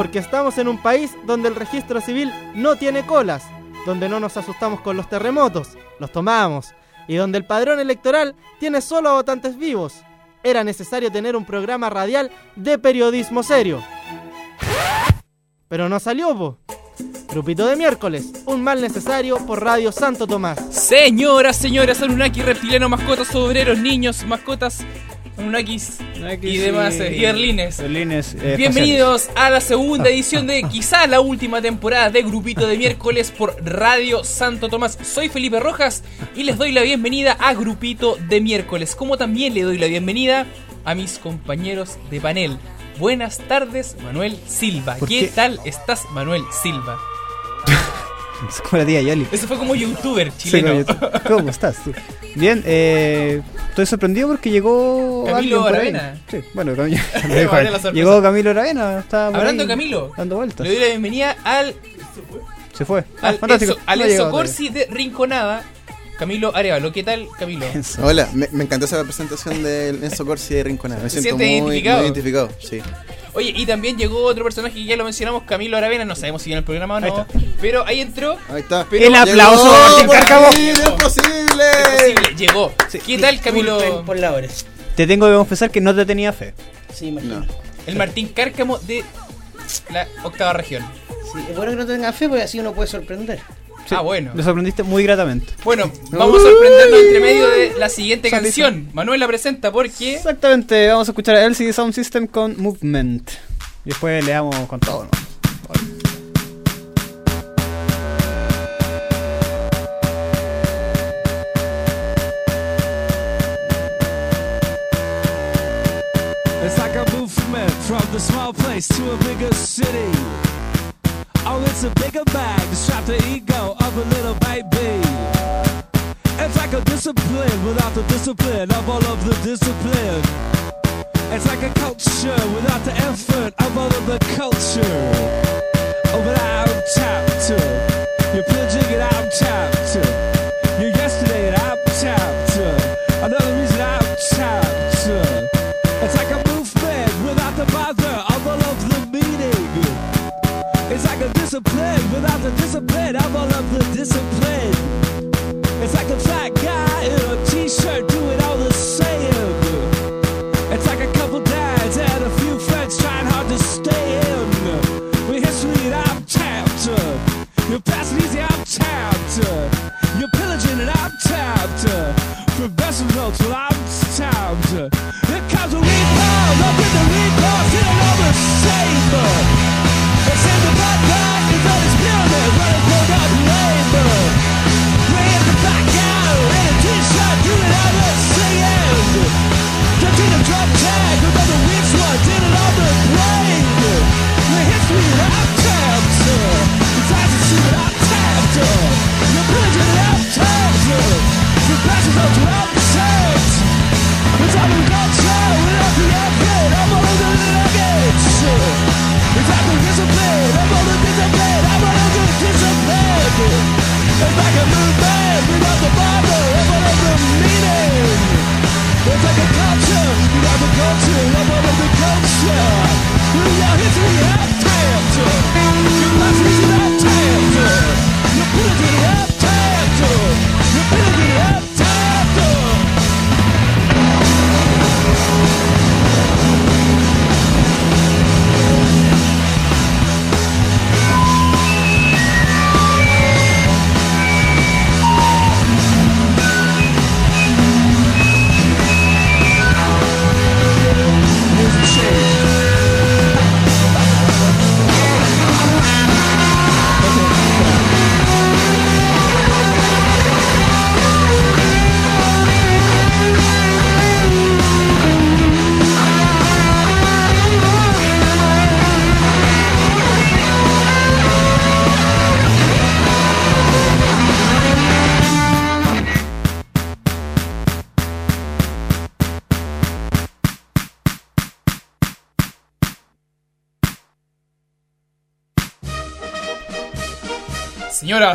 Porque estamos en un país donde el registro civil no tiene colas, donde no nos asustamos con los terremotos, los tomamos, y donde el padrón electoral tiene solo votantes vivos. Era necesario tener un programa radial de periodismo serio. Pero no salió, po. Grupito de miércoles, un mal necesario por Radio Santo Tomás. Señoras, señoras, Anunnaki, reptiliano, mascotas, obreros, niños, mascotas, Anunnakis y demás, y Berlines. Berlines, eh, Bienvenidos a la segunda edición de quizá la última temporada de Grupito de miércoles por Radio Santo Tomás. Soy Felipe Rojas y les doy la bienvenida a Grupito de miércoles, como también le doy la bienvenida a mis compañeros de panel. Buenas tardes, Manuel Silva. ¿Por ¿Qué, qué? tal estás, Manuel Silva? Es como la tía Yoli. Eso fue como youtuber Sí, chileno. ¿Cómo estás? Bien, eh, estoy sorprendido porque llegó. Camilo. Aravena. Sí, bueno, Camilo. Vale la sorpresa. llegó Camilo Aravena. Hablando de Camilo, Dando vueltas. le doy la bienvenida al, Se fue. Ah, al, fantástico. Enzo, al No Corsi de Rinconada, Camilo Arevalo. ¿Qué tal, Camilo? Hola, me, me encantó esa presentación del Enzo Corsi de Rinconada. Me ¿Se siento muy identificado? muy identificado. Sí. Oye, y también llegó otro personaje que ya lo mencionamos, Camilo Aravena. No sabemos si en el programa o Ahí no. Pero ahí entró. Ahí está. Pero El aplauso Llegó, Martín por Cárcamo. ¡Es posible! Es posible, llegó. ¿Qué tal, Camilo? Por la hora. Te tengo que confesar que no te tenía fe. Sí, imagino. No. El Martín Cárcamo de la octava región. Sí, es bueno que no tengan fe porque así uno puede sorprender. Sí, Ah, bueno. Me sorprendiste muy gratamente. Bueno, vamos a sorprendernos entre medio de la siguiente canción. Manuel la presenta porque. Exactamente, vamos a escuchar a LCD Sound System con Movement. Y después le damos con todo, ¿no? It's like a movement from the small place to a bigger city. Oh, it's a bigger bag to strap the ego of a little baby. It's like a discipline without the discipline of all of the discipline. It's like a culture without the effort of all of the culture. Oh, but I'm tapped to. You're discipline.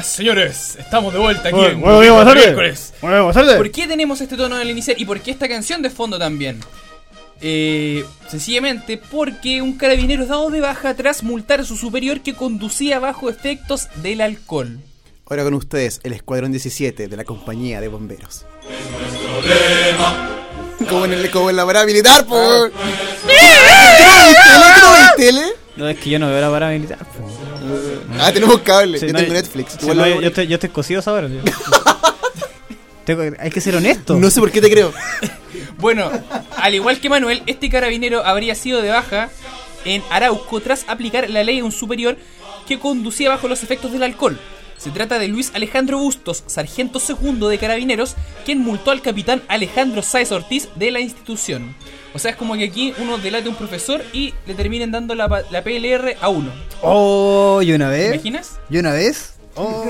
Señores, estamos de vuelta aquí Bueno, en bueno, buenas tardes. Bueno. ¿Por qué tenemos este tono al iniciar y por qué esta canción de fondo también? Eh, sencillamente porque un carabinero es dado de baja tras multar a su superior que conducía bajo efectos del alcohol. Ahora con ustedes, el Escuadrón 17 de la Compañía de Bomberos. Como en, el, como en la parada militar, po. Ah. ¿Qué no ves tele? No, es que yo no veo la parada militar. Ah, tenemos cable. Sí, yo no, tengo Netflix. sí, no, yo, yo estoy, yo estoy cosido ahora. Tengo- hay que ser honesto. No sé por qué te creo. Bueno, al igual que Manuel, este carabinero habría sido de baja en Arauco tras aplicar la ley a un superior que conducía bajo los efectos del alcohol. Se trata de Luis Alejandro Bustos, sargento segundo de carabineros, quien multó al capitán Alejandro Sáez Ortiz de la institución. O sea, es como que aquí uno delate a un profesor y le terminen dando la, pa- la PLR a uno. Oh, y una ¿Te vez. imaginas? ¿Y una vez? Oh,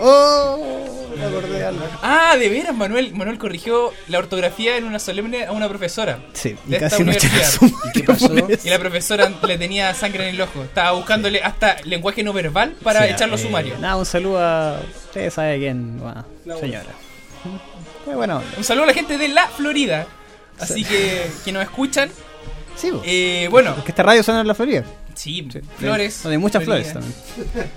oh, me acordé de algo. Ah, de veras, Manuel. Manuel corrigió la ortografía en una solemne a una profesora. Sí, y De casi universidad. suma. ¿Qué pasó? Y la profesora le tenía sangre en el ojo. Estaba buscándole hasta lenguaje no verbal para Sí, echarlo a eh, sumario. Nada, un saludo a. Usted sabe quién, bueno, señora. Qué bueno. Un saludo a la gente de la Florida. Así que, que nos escuchan. Sí. Eh, bueno, Es que esta radio suena en la Florida. sí, Sí. flores. Hay muchas flores también.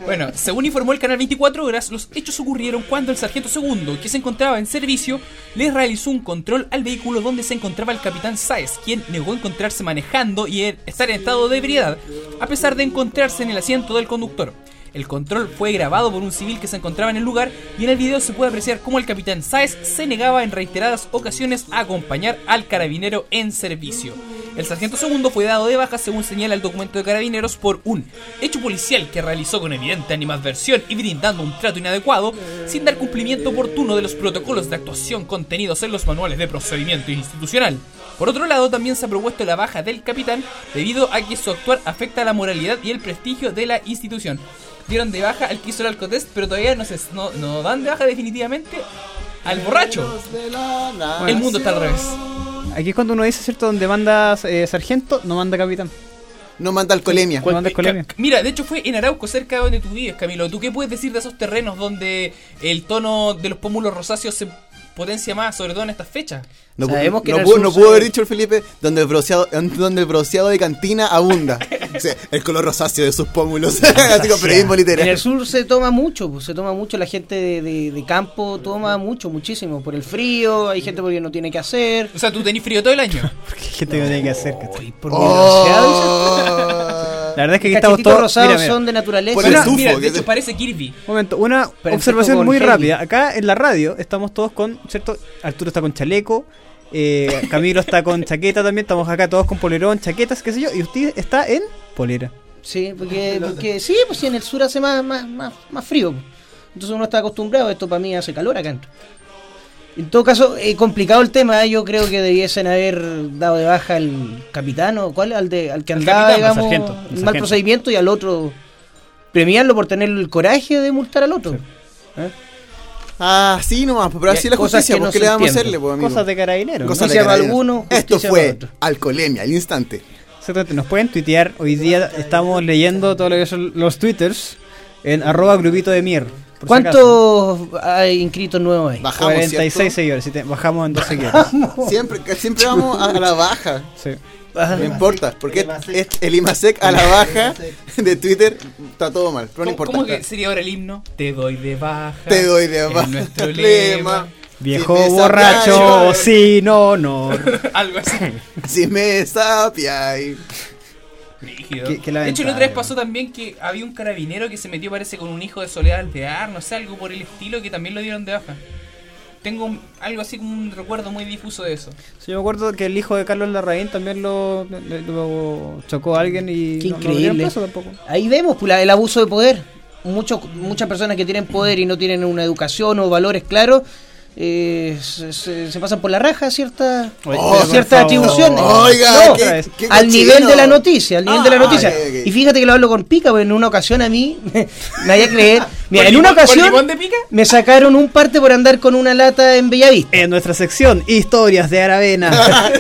Bueno, según informó el canal 24 Horas, los hechos ocurrieron cuando el sargento segundo, que se encontraba en servicio, le realizó un control al vehículo donde se encontraba el capitán Sáez, quien negó encontrarse manejando y en- estar en estado de ebriedad, a pesar de encontrarse en el asiento del conductor. El control fue grabado por un civil que se encontraba en el lugar y en el video se puede apreciar cómo el capitán Sáez se negaba en reiteradas ocasiones a acompañar al carabinero en servicio. El sargento segundo fue dado de baja según señala el documento de carabineros por un hecho policial que realizó con evidente animadversión y brindando un trato inadecuado sin dar cumplimiento oportuno de los protocolos de actuación contenidos en los manuales de procedimiento institucional. Por otro lado, también se ha propuesto la baja del capitán debido a que su actuar afecta la moralidad y el prestigio de la institución. Dieron de baja al que hizo el alcotest, pero todavía no, se, no, no dan de baja definitivamente al borracho. El mundo está al revés. Aquí es cuando uno dice, ¿cierto? Donde manda eh, sargento, no manda capitán. No manda alcoholemia. No manda escolemia. Ca- Mira, de hecho fue en Arauco, cerca de donde tú vives, Camilo. ¿Tú qué puedes decir de esos terrenos donde el tono de los pómulos rosáceos se potencia más, sobre todo en estas fechas? No, Sabemos que no pudo, no pudo haber dicho el Felipe donde el bronceado, donde el bronceado de cantina abunda. O sea, el color rosáceo de sus pómulos. Así como periodismo En el sur se toma mucho, pues, se toma mucho, la gente de, de- de campo toma mucho, muchísimo, por el frío, hay gente porque no tiene que hacer. O sea, tú tenés frío todo el año. Porque hay gente que no tiene que hacer, ¿cachai? Por mi bronceado, Oh. La verdad es que aquí estamos todos. rosados Mira, mira. son de naturaleza. Por el Mira, tufo, mira, que de hecho te- parece Kirby. Un momento, una observación muy heavy. rápida. Acá en la radio estamos todos con, ¿cierto? Arturo está con chaleco, eh, Camilo está con chaqueta también, estamos acá todos con polerón, chaquetas, qué sé yo, y usted está en polera. Sí, porque, porque sí, pues sí, en el sur hace más, más, más, más frío. Entonces uno está acostumbrado, esto para mí hace calor acá dentro. En todo caso, eh, complicado el tema, ¿eh? yo creo que debiesen haber dado de baja al capitán o cuál, al, de, al que andaba, capitán, al digamos, sargento, al en mal sargento. procedimiento y al otro premiarlo por tener el coraje de multar al otro. ¿Eh? Ah, sí nomás, pero así es la justicia. ¿Por qué le vamos a hacerle, pues, amigo? Cosas de carabineros. Cosas de carabineros. algunos, Esto fue alcoholemia, al instante. Exactamente, Nos pueden tuitear. Hoy día estamos leyendo todo lo que son los twitters en arroba grupito de mier. Por si. ¿Cuántos hay inscritos nuevos ahí? Bajamos, 46 ¿cierto? seguidores. si te- bajamos en 2 seguidores. Siempre, vamos a, la baja. Sí. No importa, porque es el IMASEC a la baja de Twitter está todo mal, pero no ¿Cómo, importa. cómo que sería ahora el himno? Te doy de baja. Te doy de Es baja. nuestro lema. lema. Viejo Si borracho sapiáis, sin honor. Algo así. Si me sapiáis. De hecho, la otra vez pasó también que había un carabinero que se metió, parece, con un hijo de Soledad Alvear, no sé, algo por el estilo, que también lo dieron de baja. Tengo un- algo así como un recuerdo muy difuso de eso. Sí, yo me acuerdo que el hijo de Carlos Larraín también lo, chocó a alguien y Qué no- no increíble. preso tampoco. Ahí vemos pues, el abuso de poder. Muchos, muchas personas que tienen poder y no tienen una educación o valores claros eh, se, se- se pasan por la raja ciertas Oye, Oh, ciertas atribuciones. Oiga, No, qué, qué al nivel de la noticia, al nivel de la Ah, noticia. Y fíjate que lo hablo con pica, porque en una ocasión a mí me había creer. Mira, ¿Con en una ocasión limón de pica? me sacaron un parte por andar con una lata en Bellavista. En nuestra sección, historias de Aravena.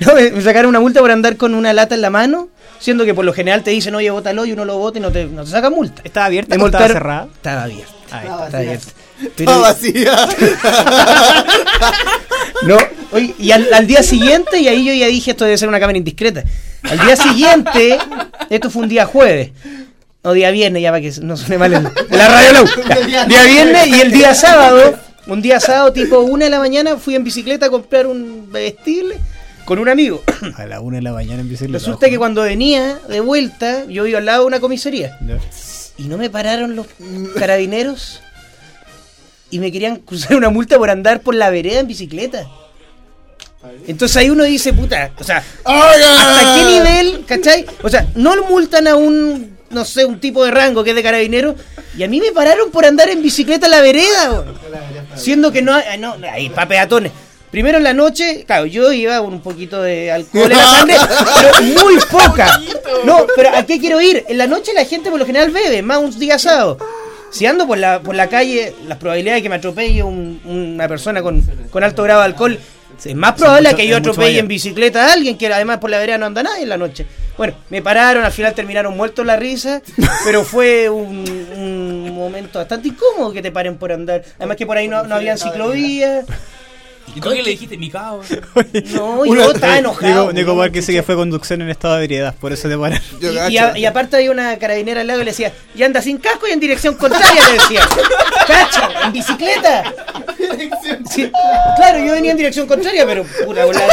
No, me, sacaron una multa por andar con una lata en la mano, siendo que por lo general te dicen, oye, bótalo y uno lo bota y no te, no te sacan multa. ¿Estaba abierta o estaba cerrada? Estaba abierta. Ahí Estaba abierta. Está vacía. No, Oye, y al, al día siguiente, y ahí yo ya dije, esto debe ser una cámara indiscreta. Al día siguiente, esto fue un día jueves. O día viernes, ya para que no suene mal en la radio. Ya, Día viernes y el día sábado, un día sábado tipo una de la mañana, fui en bicicleta a comprar un vestible con un amigo. A la una de la mañana en bicicleta. Resulta que cuando venía de vuelta, yo iba al lado de una comisaría. Y no me pararon los carabineros. Y me querían cruzar una multa por andar por la vereda en bicicleta. Entonces ahí uno dice, puta, o sea, ¿hasta qué nivel, cachai? O sea, no lo multan a un, no sé, un tipo de rango que es de carabinero. Y a mí me pararon por andar en bicicleta en la vereda. Siendo que no, hay- no, hay para peatones. Primero en la noche, claro, yo iba con un poquito de alcohol en la sangre, pero muy poca. No, pero ¿a qué quiero ir? En la noche la gente por lo general bebe, más un día asado. Si ando por la, por la calle, las probabilidades de que me atropelle un- una persona con, con alto grado de alcohol es más probable mucho- que yo atropelle en bicicleta a alguien que además por la vereda no anda nadie en la noche. Bueno, me pararon, al final terminaron muertos la risa, pero fue un, un momento bastante incómodo que te paren por andar. Además que por ahí no, no habían ciclovías. ¿Y tú qué le dijiste? Mi cabrón. No, yo estaba enojado. Nico, Park dice que fue conducción en estado de ebriedad, por eso te paran. Yo Y, gacho. y a- y aparte había una carabinera al lado y le decía, y anda sin casco y en dirección contraria, le decía. ¡Cacho! ¡En bicicleta! Sí, claro, yo venía en dirección contraria, pero la vereda.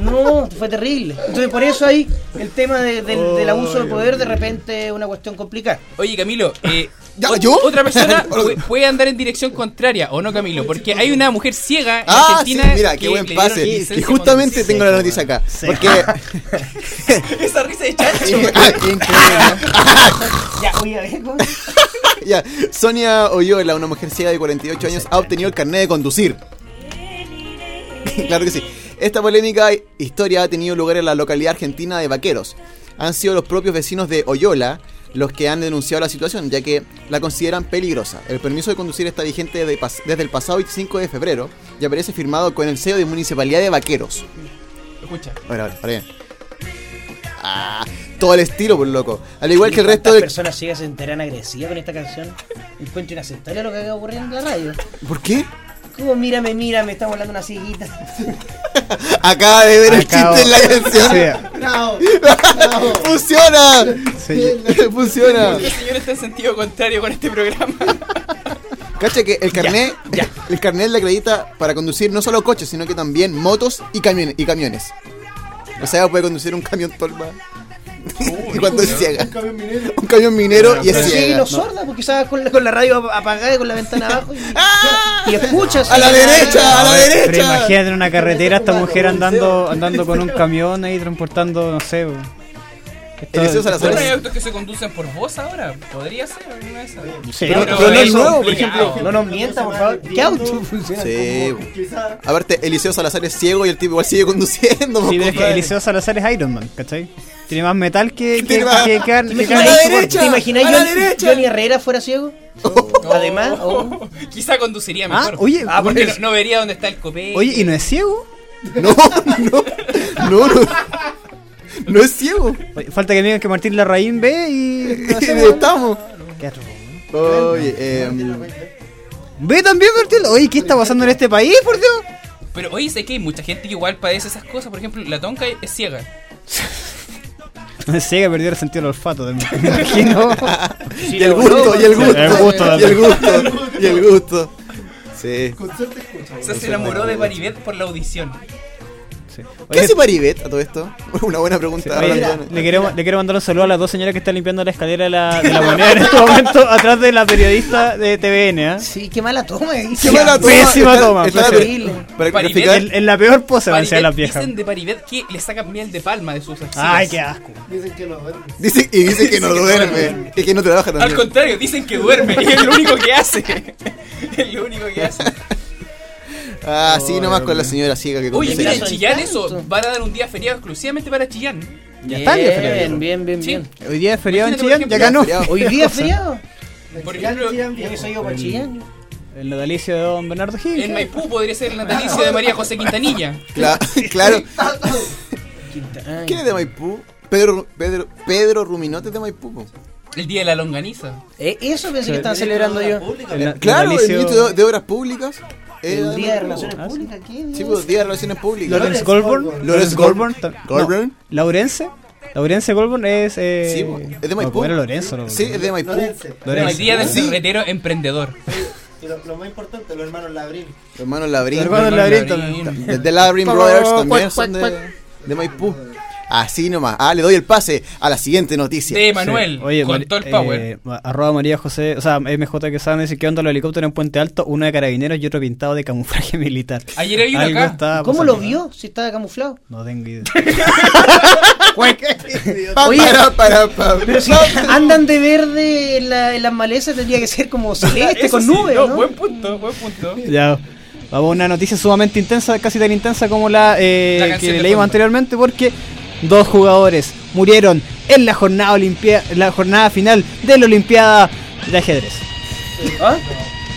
No, fue terrible. Entonces por eso ahí el tema de- del, del abuso de poder de repente es una cuestión complicada. Oye, Camilo, eh, ¿Ya, ot- yo? otra persona pu- puede andar en dirección contraria, ¿o no, Camilo? Porque hay una mujer ciega en Ah, sí, Argentina. mira, que qué buen pase. Y justamente tengo la noticia acá. Porque. Esa risa de chancho. Ah. Ya, oye, a ver, ¿cómo? Ya, Sonia Oyola, una mujer ciega de 48 años, ha obtenido el carnet de conducir. claro que sí. Esta polémica historia ha tenido lugar en la localidad argentina de Vaqueros. Han sido los propios vecinos de Oyola los que han denunciado la situación, ya que la consideran peligrosa. El permiso de conducir está vigente desde, el pasado 25 de febrero y aparece firmado con el sello de Municipalidad de Vaqueros. Escucha. Ahora, ahora, bien. Ah, todo el estilo, por loco. Al igual que el resto ¿Cuántas de... personas ciegas se enteran agresivas con esta canción? Encuentro inaceptable lo que acaba de ocurrir en la radio. ¿Por qué? ¿Cómo mírame, mírame? Estamos hablando de una cieguita. Acaba de ver el chiste en la canción. Sí, Bravo. ¡Funciona! sí. ¡Funciona! El señor está en sentido contrario con este programa. Cacha que el carnet, el carnet le acredita para conducir no solo coches, sino que también motos y camiones. Y camiones. O sea, puede conducir un camión tolva. Y cuando es ciega. Un camión minero y es Pero sí, ciega. no sorda, porque estaba con la, con la radio apagada y con la ventana abajo y, y escuchas. ¡A la derecha! ¡A la Pero derecha! imagínate en una carretera esta mujer andando andando con un camión ahí transportando, no sé. Bueno, hay autos que se conducen por voz ahora. Podría ser alguna de esas. Sí, Pero, Pero pero no es nuevo, por ejemplo. No nos mienta, por favor. ¿Qué auto funciona? Sí. Aparte, Eliseo Salazar es ciego y el tipo igual sigue conduciendo. Sí, pero es que. Eliseo Salazar es Iron Man, ¿cachai? Tiene más metal que, que, que, carne. ¿Te que imaginas, ¡A la carne. derecha! ¿te imaginas ¡A la Johnny- derecha! Johnny Herrera fuera ciego? Además, oh. Quizá conduciría Ah, mejor. oye, ah, porque no, no vería dónde está el copete. Oye, ¿y no es ciego? No, no, no, no. No es ciego. Oye, falta que me digan que Martín Larraín ve y... no sé, ¿Dónde weón. estamos? Qué atroz. Oye, eh, ¿Ve también Martín? Oye, ¿qué está pasando en este país, por Dios? Pero oye, sé que hay mucha gente que igual padece esas cosas. Por ejemplo, la tonca es ciega. Que perdió el sentido del olfato, me imagino. y el gusto, y el gusto. El gusto y el gusto. Y el gusto. Sí. O sea, se enamoró de Paribet por la audición. Sí. ¿Qué Oye, hace Paribet a todo esto? Una buena pregunta. Oye, Brandon. le, quiero, le quiero mandar un saludo a las dos señoras que están limpiando la escalera de la, de la moneda en este momento atrás de la periodista de TVN. ¿eh? Sí, qué mala toma. ahí. Qué mala toma. Pésima Está- toma, está-. Para Paribet. En, en la peor pose van a las viejas. dicen de Paribet que le sacan miel de palma de sus axilas. Ay, qué asco. Dice, y dice que no duerme. Y que no trabaja Al también. contrario, dicen que duerme y es lo único que hace. es lo único que hace. Ah, sí, nomás con la señora ciega que Oye, conduce. mira, en Brazo Chillán eso, van a dar un día feriado exclusivamente para Chillán. Ya está el día feriado. Bien, bien, bien, Sí. bien. Hoy día es feriado en Chillán, ya acá no. Feriado. Hoy día es feriado. Por ejemplo, para Chillán. El natalicio de Don Bernardo Gil. en Maipú podría ser el natalicio de María José Quintanilla. Cla- claro. ¿Quién es de Maipú? Pedro, Pedro, Pedro Ruminote es de Maipú. El día de la longaniza. Eh, Eso pensé que estaban celebrando yo. El na- Claro, el ministro de, de Obras Públicas. Eh, ¿El Día de Relaciones Ah. Públicas? ¿Qué? Sí, pues, Día de Relaciones Públicas. Lawrence Goldborn. Lawrence Goldborn. Goldborn. no, Laurence. Laurence Goldborn es. Eh, Sí, es de no, Maipú. era Lorenzo. lo- Sí, es de Maipú. Lorense. Lorenzo. El día del Sí. emprendedor. Y lo, lo más importante, los hermanos Labrín. Hermanos Labrín. Hermanos Hermano Labrín Labrín. también. Desde Labrín Brothers también son de, de Maipú. Así nomás. Ah, le doy el pase a la siguiente noticia. De Manuel, Sí. Oye, con todo el power. eh, arroba María José, o sea, MJ que sabe dice que onda los helicópteros en Puente Alto, uno de carabineros y otro pintado de camuflaje militar. Ayer ido Algo acá. ¿Cómo lo vio? Si estaba camuflado. No tengo idea. Oye, para, para, pa. Pero si andan de verde en, la- en las malezas, tendría que ser como celeste con sí, nubes, no, ¿no? Buen punto, buen punto. ya. Vamos a una noticia sumamente intensa, casi tan intensa como la, eh, La que leímos anteriormente, porque dos jugadores murieron en la jornada olimpia la jornada final de la Olimpiada de ajedrez. ¿Ah?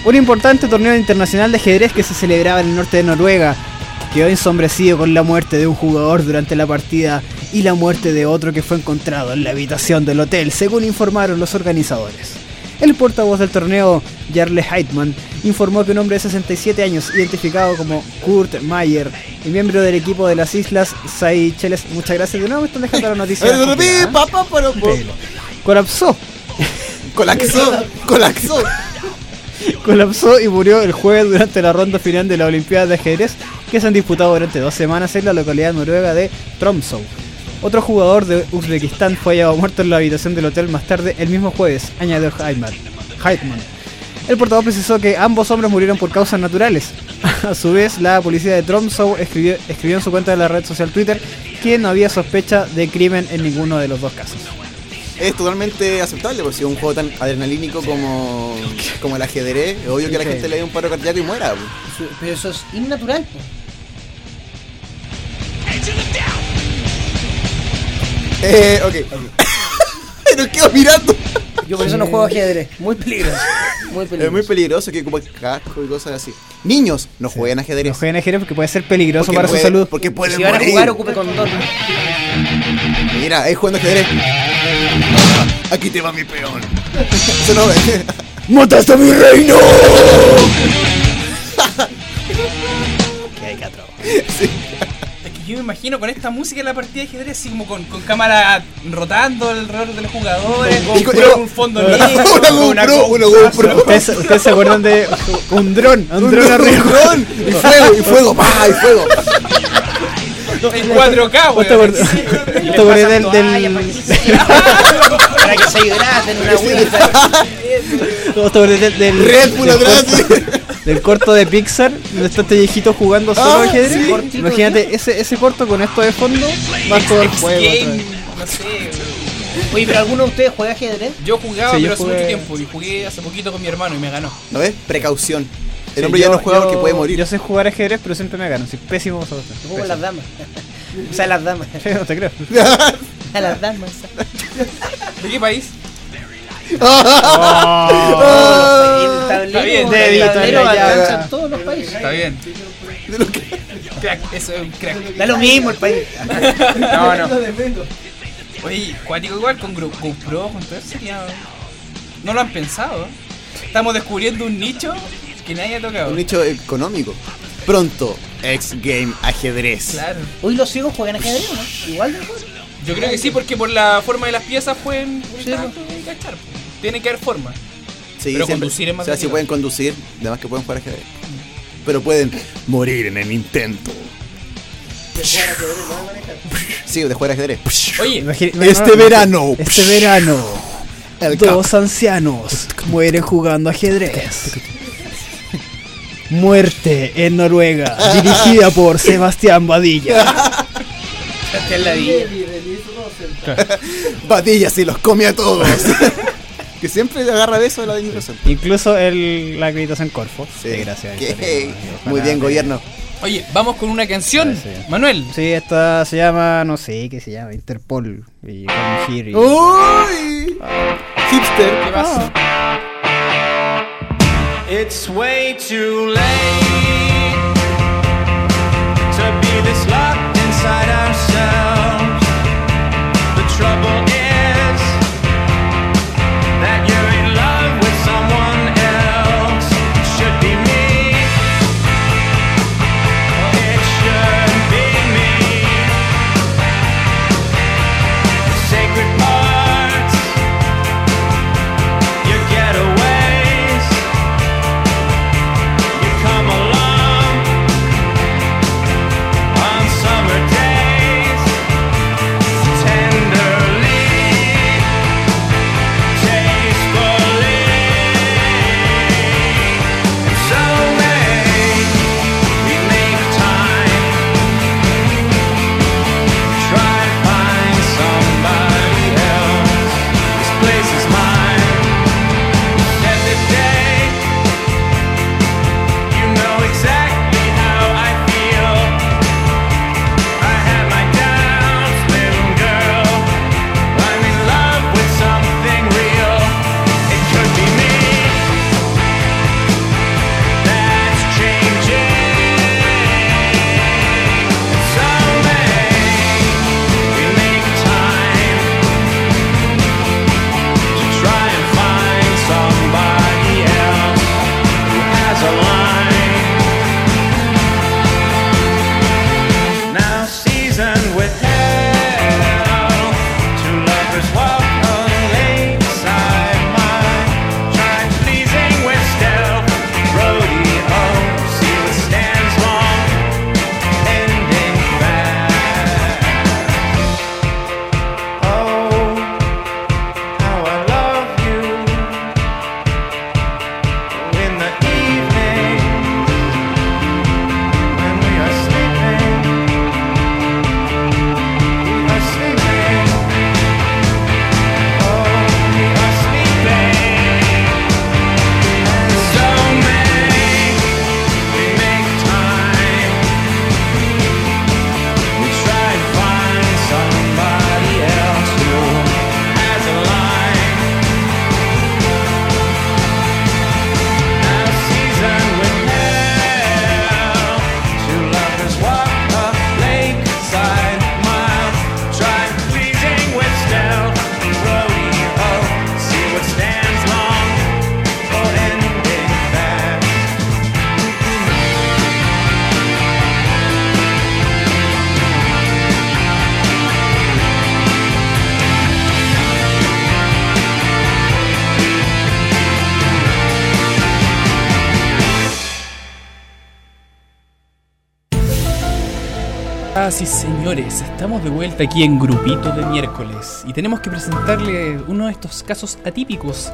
Un importante torneo internacional de ajedrez que se celebraba en el norte de Noruega quedó ensombrecido con la muerte de un jugador durante la partida y la muerte de otro que fue encontrado en la habitación del hotel, según informaron los organizadores. El portavoz del torneo, Jarle Heitman, informó que un hombre de 67 años, identificado como Kurt Mayer, y miembro del equipo de las islas Seychelles, muchas gracias de nuevo, me están dejando la noticia. Eh. Colapsó Colapsó, colapsó. colapsó y murió el jueves durante la ronda final de la Olimpiada de ajedrez que se han disputado durante dos semanas en la localidad noruega de Tromsø. Otro jugador de Uzbekistán fue hallado muerto en la habitación del hotel más tarde el mismo jueves, añadió Heitman. El portavoz precisó que ambos hombres murieron por causas naturales. A su vez, la policía de Tromsø escribió, escribió en su cuenta de la red social Twitter que no había sospecha de crimen en ninguno de los dos casos. Es totalmente aceptable, porque si es un juego tan adrenalínico como, como el ajedrez, es obvio que a la gente le dé un paro cardíaco y muera. Su- Pero eso es innatural. Eh, ok. Nos quedo mirando. Yo por eso no juego ajedrez. Muy peligroso. Muy Es peligroso. muy peligroso que ocupa casco y cosas así. Niños, no jueguen ajedrez. No jueguen ajedrez porque puede ser peligroso Porque para puede- su salud. Porque pueden si van a jugar, ocupe condón. Mira, ahí jugando ajedrez. Aquí te va mi peón. Eso no ve. ¡Mataste a mi reino! Es que yo me imagino con esta música en la partida de ajedrez, así como con, con cámara rotando alrededor de los jugadores, Y con- con un fondo negro, Una GoPro, una GoPro. ¿Ustedes, ustedes se acuerdan de un dron? Un dron arriba. dron. Y fuego, y fuego, pa, y fuego. en 4K, ¿Vos te weón. te acuerdas del, Para que se hidraten una agüita. ¿vos te acuerdas del, del, Red Bull atrás. Del corto de Pixar? Donde está este viejito jugando solo Ah, ajedrez. sí. Cortito, Imagínate ese, ese corto con esto de fondo, más todo el juego. Game, no sé. Oye, pero ¿alguno de ustedes juega ajedrez? Yo jugaba, Sí, yo pero hace jugué- mucho tiempo. Y jugué hace poquito con mi hermano y me ganó. ¿No ves? Precaución. El Sí, hombre ya yo- no juega porque puede morir. Yo sé jugar ajedrez, pero siempre me gano. Soy pésimo para Yo juego las damas. O sea, a las damas. No te creo. A las damas. ¿De qué país? El Está tablero, bien, el tablero está bien, alcanza ya. en todos los países. Está bien. Crack, eso es un crack. Da lo mismo el país. No, no. Oye, cuático igual con GoPro, con todo eso sería. No lo han pensado. Estamos descubriendo un nicho que nadie ha tocado. Un nicho económico. Pronto, X Game Ajedrez. Claro. Hoy los ciegos juegan ajedrez, ¿no? Igual de. Yo creo que sí, porque por la forma de las piezas pueden Sí, tanto cachar. Tiene que haber forma. Sí, Pero siempre- conducir es más O sea, si pueden conducir, además que pueden jugar ajedrez. Pero pueden morir en el intento. Sí, de jugar ajedrez. Oye, Imagina- Este verano. Este verano. El Dos ancianos mueren jugando ajedrez. Muerte en Noruega, dirigida por Sebastián Badilla. Esta es la los come a todos. Que siempre agarra de eso de la administración. Incluso el, la acreditación Corfo. Sí, gracias. Que- muy bien, gobierno. oye, vamos con una canción. Sí. Manuel. Sí, esta se llama, no sé qué se llama, Interpol. Y Come Here y- ¡Uy! Hipster. ¿Qué pasa? It's way too late to be this locked Señoras y señores, estamos de vuelta aquí en Grupito de miércoles y tenemos que presentarle uno de estos casos atípicos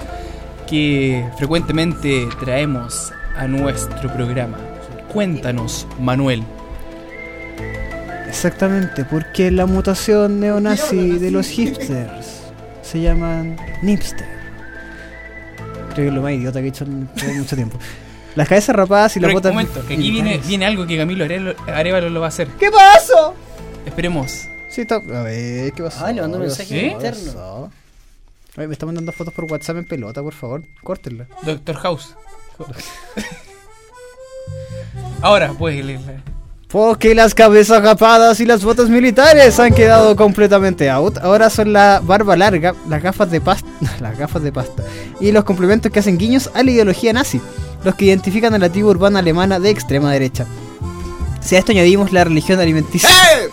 que frecuentemente traemos a nuestro programa. Cuéntanos, Manuel. Exactamente, porque la mutación neonazi de los hipsters se llaman Nipster. Creo que es lo más idiota que he hecho en mucho tiempo. Las cabezas rapadas y las Pero un botas. momento, que aquí viene, viene algo que Camilo Arevalo, Arevalo lo va a hacer. ¿Qué pasó? Esperemos. Sí, está. A ver, ¿qué pasó? Ay, le mandó un ¿Qué mensaje interno. me está mandando fotos por WhatsApp en pelota, por favor. Córtenla. Doctor House. Ahora, pues. le- le- Porque las cabezas rapadas y las botas militares han quedado completamente out. Ahora son la barba larga, las gafas de pasta, las gafas de pasta y los complementos que hacen guiños a la ideología nazi, los que identifican a la tribu urbana alemana de extrema derecha. Si a esto añadimos la religión alimenticia, ¡Eh!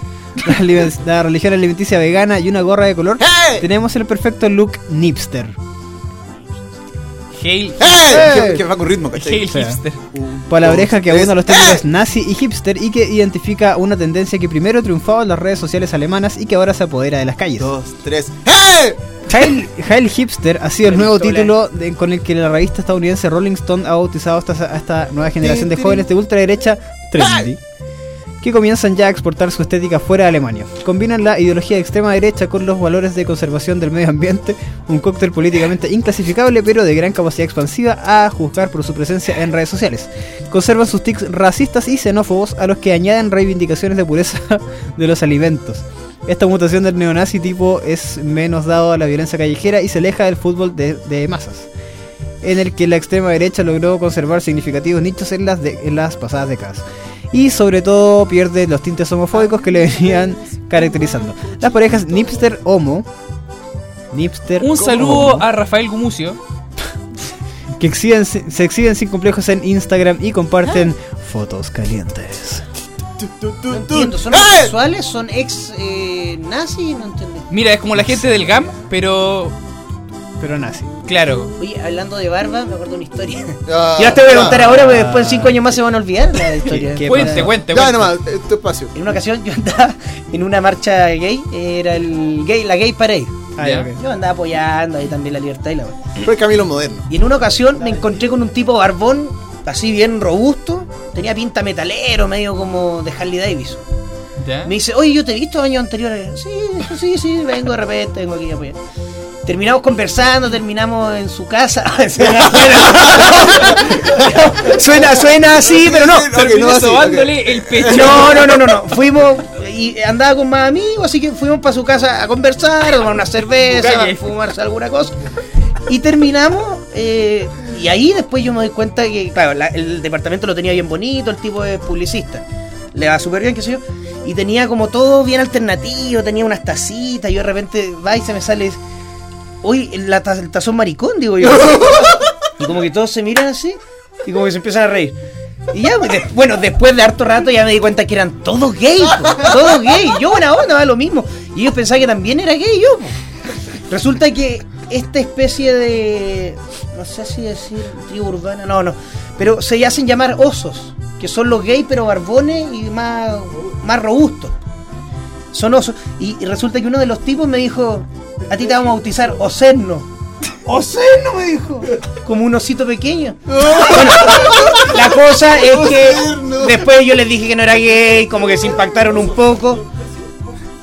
la, religión alimenticia vegana y una gorra de color, ¡Eh! tenemos el perfecto look nipster. Hail, ¡Eh! ¡Eh! Que, que va con ritmo. Hail Hipster. Palabreja que abunda los términos nazi y hipster y que identifica una tendencia que primero triunfaba en las redes sociales alemanas y que ahora se apodera de las calles. Dos, tres. ¡Eh! Heil, Heil Hipster ha sido el nuevo título de- con el que la revista estadounidense Rolling Stone ha bautizado a esta, a esta nueva generación de jóvenes de ultraderecha trendy que comienzan ya a exportar su estética fuera de Alemania. Combinan la ideología de extrema derecha con los valores de conservación del medio ambiente, un cóctel políticamente inclasificable pero de gran capacidad expansiva a juzgar por su presencia en redes sociales. Conservan sus tics racistas y xenófobos a los que añaden reivindicaciones de pureza de los alimentos. Esta mutación del neonazi tipo es menos dado a la violencia callejera y se aleja del fútbol de, de masas, en el que la extrema derecha logró conservar significativos nichos en las, de- en las pasadas décadas. Y sobre todo pierde los tintes homofóbicos que le venían caracterizando. Las parejas Nipster Homo, Nipster Un saludo Homo, a Rafael Gumucio. que exhiben- se exhiben sin complejos en Instagram y comparten fotos calientes. No entiendo, ¿son ¡Eh! homosexuales? ¿Son ex eh, nazi? No entendí. Mira, es como la gente del GAM, pero. Pero nazi. Claro. Oye, hablando de barba, me acuerdo de una historia. Ah, Yo las te voy a ya. contar ahora, porque después en cinco años más se van a olvidar la historia. ¿Qué Cuente, pasa? cuente, Ya cuente. nomás, eh, tu espacio. En una ocasión yo andaba en una marcha gay, era el gay, la gay parade. Ah, Ya. ya, ok. Yo andaba apoyando ahí también la libertad y la Fue el Camilo moderno. Y en una ocasión me encontré con un tipo barbón, así bien robusto, tenía pinta metalero, medio como de Harley Davidson. ¿Ya? Me dice, oye, yo te he visto años anteriores. Sí, sí, sí, vengo de repente, vengo aquí a apoyar. Terminamos conversando, terminamos en su casa. suena, suena, suena, suena así, pero no. Terminó no, así, sobándole el pecho. No, no, no, no, no. Fuimos y andaba con más amigos, así que fuimos para su casa a conversar, a tomar una cerveza, a fumarse alguna cosa. Y terminamos, eh, y ahí después yo me doy cuenta que, claro, la- el departamento lo tenía bien bonito, el tipo de publicista. Le va súper bien, qué sé yo. Y tenía como todo bien alternativo, tenía unas tacitas, y yo de repente va y se me sale. La ta- el tazón maricón, digo yo. Y como que todos se miran así, y como que se empiezan a reír. Y ya, pues, de- bueno, después de harto rato ya me di cuenta que eran todos gays, todos gays. Yo buena onda, va lo mismo. Y ellos pensaban que también era gay yo. po. Resulta que esta especie de, no sé si decir tribu urbana, no, no, pero se hacen llamar osos, que son los gays pero barbones y más, más robustos. Son osos. Y, y resulta que uno de los tipos me dijo, a ti te vamos a bautizar Ocerno. Ocerno me dijo. Como un osito pequeño. Bueno, la cosa es que después yo les dije que no era gay, como que se impactaron un poco.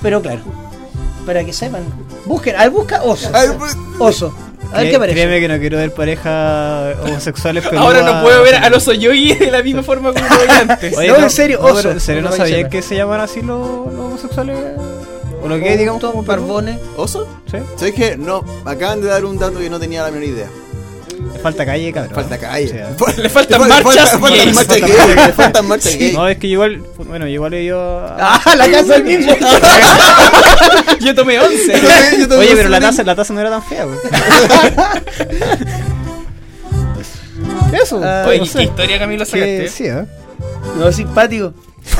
Pero claro, para que sepan, busquen, al busca oso. A ver, pues, Oso. A ver Cre- qué parece. Créeme que no quiero ver parejas homosexuales Ahora peludas. no puedo ver a los Oyoyi de la misma forma como lo veía antes. Oye, No, en serio, no, oso. pero ¿En serio no Para que que se llaman así los, los homosexuales? O los gays, digamos, Todos como peludos? barbones. ¿Oso? Sí. ¿Sabes qué? No, me acaban de dar un dato que no tenía la menor idea. Le falta calle, cabrón. Falta calle. O sea, Le faltan Le marchas falta- gays. gay, marchas le faltan marchas gay. No, es que igual, bueno, igual a... Ah, la casa del mismo. Yo tomé 11. Yo yo también Oye, pero la taza, la taza no era tan fea, güey. Eso, Ah, Oye, no ¿qué sé. historia Camilo sacaste? Que, sí, ¿eh? No, simpático.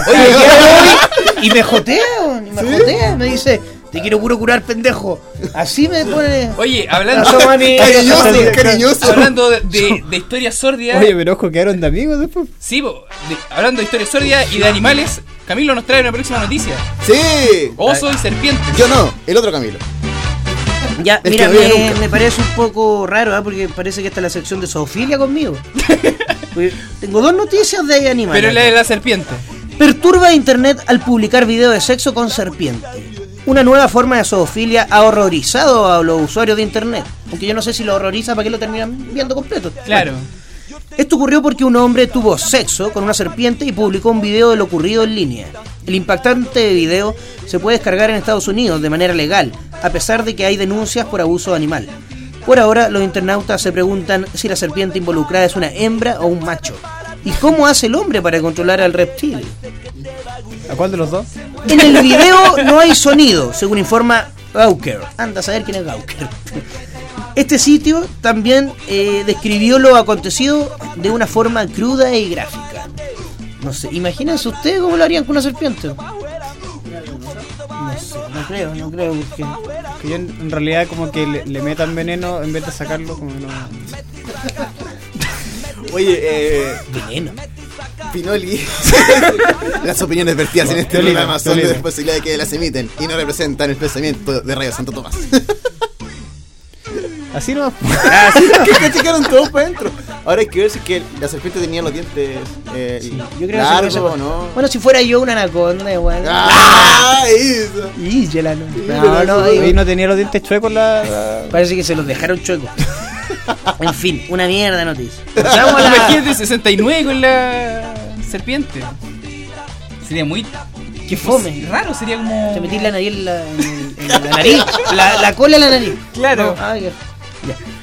Oye. Y me jotea, y me jotea. Me dice, te quiero puro curar, pendejo. Así me pone. Oye, hablando. Cariñoso, cariñoso. hablando de, de, de historias sórdidas. Oye, pero ojo, quedaron de amigos después. Sí, de- hablando de historias sórdidas y de animales, Camilo nos trae una próxima noticia. ¡Sí! Oso y serpiente. Yo no, el otro Camilo. Ya, Es mira, me, parece un poco raro, ¿ah? porque parece que está la sección de zoofilia conmigo. Tengo dos noticias de animales. Pero la de la serpiente. Perturba a internet al publicar video de sexo con serpiente. Una nueva forma de zoofilia ha horrorizado a los usuarios de internet. Aunque yo no sé si lo horroriza para que lo terminan viendo completo. Claro. Esto ocurrió porque un hombre tuvo sexo con una serpiente y publicó un video de lo ocurrido en línea. El impactante video se puede descargar en Estados Unidos de manera legal, a pesar de que hay denuncias por abuso animal. Por ahora, los internautas se preguntan si la serpiente involucrada es una hembra o un macho. ¿Y cómo hace el hombre para controlar al reptil? ¿A cuál de los dos? En el video no hay sonido, según informa Gawker. Anda a saber quién es Gawker. Este sitio también eh, describió lo acontecido de una forma cruda y gráfica. No sé, imagínense ustedes cómo lo harían con una serpiente. No sé, no creo, no creo porque... Que yo en en realidad como que le, le metan veneno en vez de sacarlo como no... Oye, eh, Veneno. Pinoli. Las opiniones vertidas en este programa son de responsabilidad de que las emiten y no representan el pensamiento de Radio Santo Tomás. Así no... ¿Qué que se quedaron todos para adentro? Ahora hay que ver si es que la serpiente tenía los dientes eh, Yo creo que largos o no. Bueno, si fuera yo una anaconda, igual. ¡Ah! Eso. Y la no. No, no, Y no tenía los dientes chuecos la- Parece que se los dejaron chuecos. En fin, una mierda noticia. Pasamos a la- Imagínate 69 con la serpiente. Sería muy. Qué fome. Raro, sería como. Te metí la nariz en la, en- en la nariz. La, la cola en la nariz. Claro. No, ay, ya.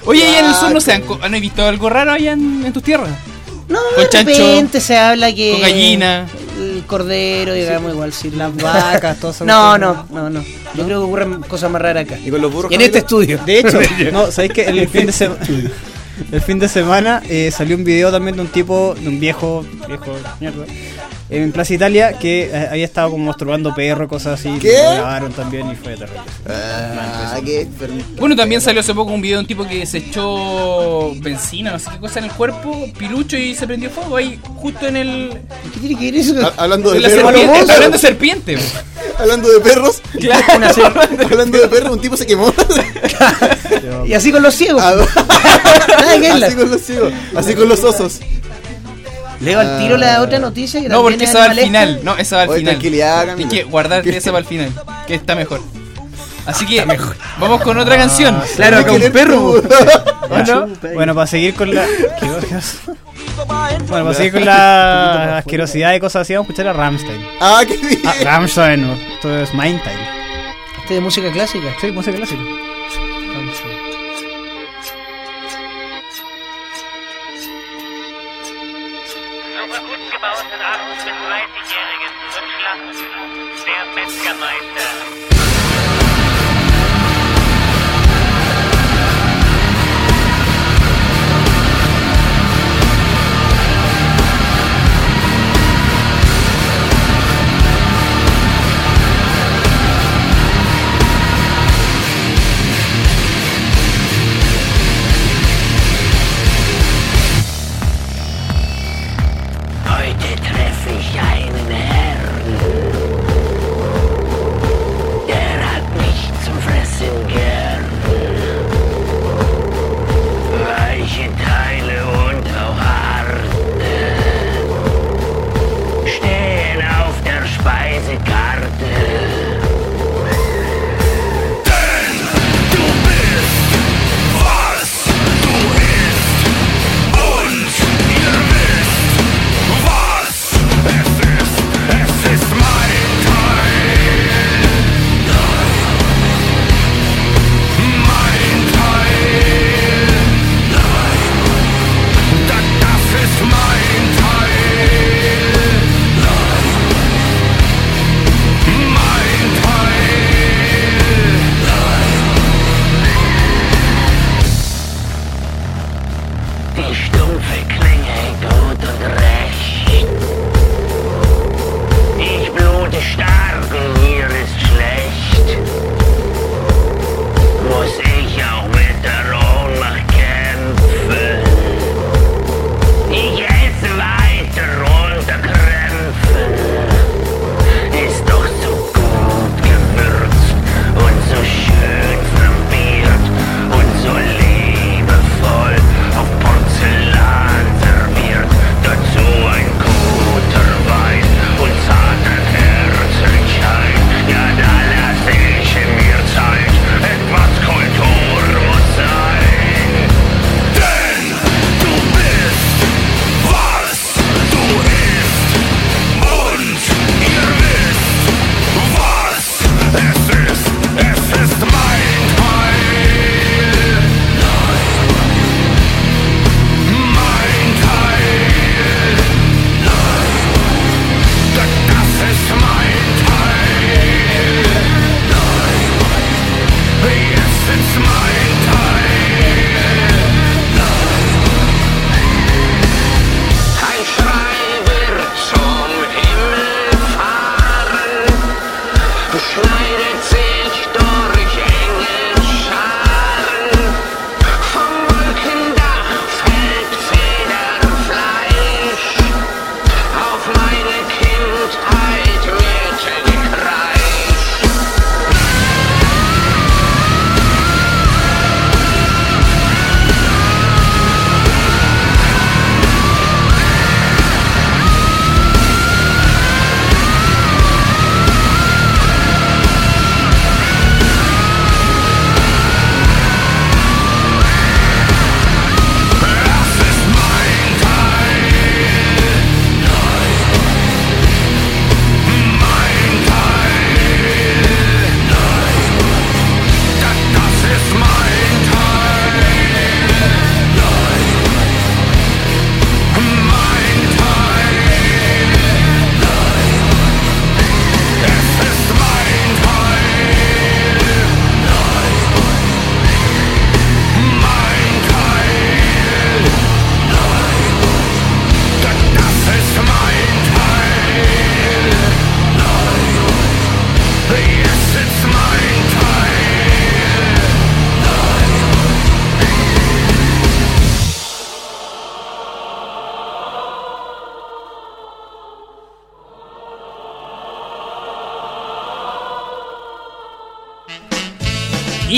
Oye, ¿y en el sur no se han, han visto algo raro allá en, en tus tierras? No, Con de chancho, repente se habla que. con gallina. El cordero, digamos, igual sí. Las vacas, todo eso. No, no, no, no. Yo creo que ocurren cosas más raras acá. Y con los burros. Y en este estudio. De hecho, no, ¿sabéis que el fin de semana... El fin de semana eh, salió un video también de un tipo, de un viejo, viejo mierda, en Plaza Italia que eh, había estado como masturbando perro, cosas así. ¿Qué? Lo grabaron también y fue terrible. Ah, qué. Bueno, también salió hace poco un video de un tipo que se echó benzina, no sé qué cosa en el cuerpo, pilucho y se prendió fuego ahí, justo en el. ¿Qué tiene que ver eso? Ha- Hablando de perros. serpiente, hablando de serpiente. Hablando de perros. Claro. Hablando de perros, un tipo se quemó. Y así con los ciegos. Ah. Así con los ciegos. Así con los osos. Leo al tiro la otra noticia que No, porque es esa va al final. No, esa va al Oye, final. tranquilidad, Camilo. Tienes que guardarte esa para el final, que está mejor. Así que vamos con otra canción. Claro, acá un perro. ¿O no? Bueno, para seguir con la. Bueno, para seguir con la asquerosidad y cosas así, vamos a escuchar a Ramstein. Ah, qué bien. Ah, Ramstein, no, esto es Mindtime. Este de música clásica. Sí, música clásica. Suche gut gebauten 18- bis 30-Jährigen und Schlachten. Der Metzgermeister.